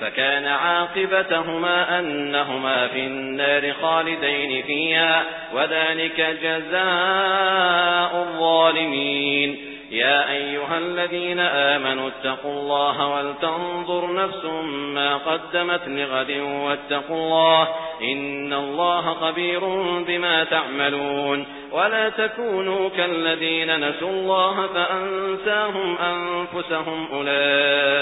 فكان عاقبتهما أنهما في النار خالدين فيها وذلك جزاء الظالمين. يا أيها الذين آمنوا اتقوا الله ولتنظر نفس ما قدمت لغد واتقوا الله إن الله خبير بما تعملون. ولا تكونوا كالذين نسوا الله فأنساهم أنفسهم أولئك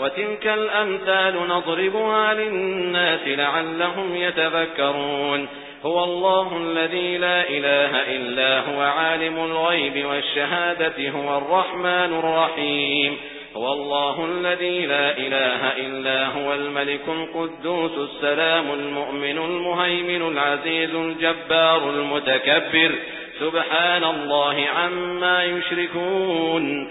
وتلك الأمثال نضربها للناس لعلهم يتذكرون. هو الله الذي لا إله إلا هو عالم الغيب والشهادة هو الرحمن الرحيم. هو الله الذي لا إله إلا هو الملك القدوس السلام المؤمن المهيمن العزيز الجبار المتكبر. سبحان الله عما يشركون.